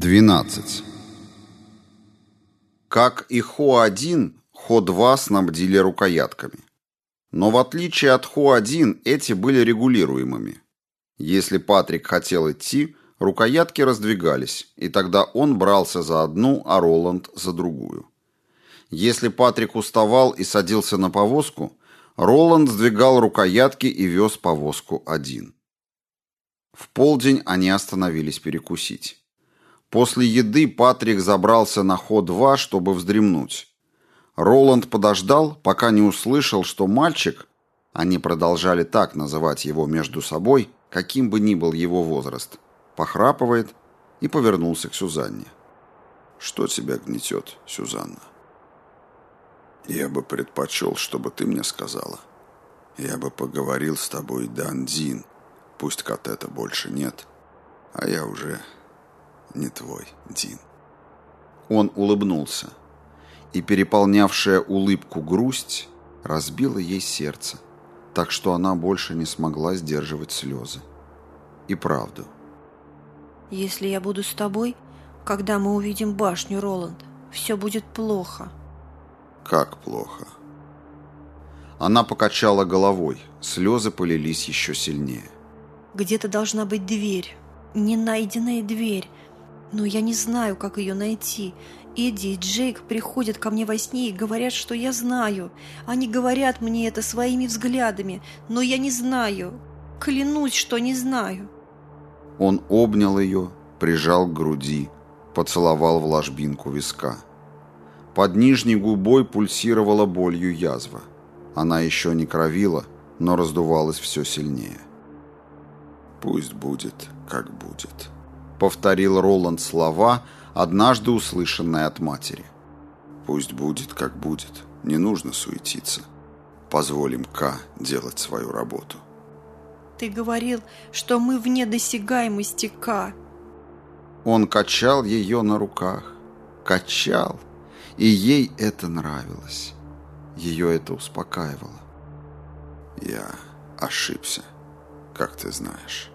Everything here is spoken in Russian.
12. Как и Хо-1, Хо-2 снабдили рукоятками. Но в отличие от Хо-1, эти были регулируемыми. Если Патрик хотел идти, рукоятки раздвигались, и тогда он брался за одну, а Роланд за другую. Если Патрик уставал и садился на повозку, Роланд сдвигал рукоятки и вез повозку один. В полдень они остановились перекусить. После еды Патрик забрался на ход-2, чтобы вздремнуть. Роланд подождал, пока не услышал, что мальчик, они продолжали так называть его между собой, каким бы ни был его возраст, похрапывает и повернулся к Сюзанне. «Что тебя гнетет, Сюзанна?» «Я бы предпочел, чтобы ты мне сказала. Я бы поговорил с тобой, Дандин, пусть Катета больше нет, а я уже не твой, Дин. Он улыбнулся, и переполнявшая улыбку грусть разбила ей сердце, так что она больше не смогла сдерживать слезы. И правду. Если я буду с тобой, когда мы увидим башню, Роланд, все будет плохо. Как плохо? Она покачала головой, слезы полились еще сильнее. Где-то должна быть дверь, ненайденная дверь, но я не знаю, как ее найти. Эдди и Джейк приходят ко мне во сне и говорят, что я знаю. Они говорят мне это своими взглядами, но я не знаю. Клянусь, что не знаю. Он обнял ее, прижал к груди, поцеловал в ложбинку виска. Под нижней губой пульсировала болью язва. Она еще не кровила, но раздувалась все сильнее. «Пусть будет, как будет» повторил Роланд слова, однажды услышанные от матери. Пусть будет, как будет. Не нужно суетиться. Позволим К делать свою работу. Ты говорил, что мы вне досягаемости К. Он качал ее на руках. Качал. И ей это нравилось. Ее это успокаивало. Я ошибся, как ты знаешь.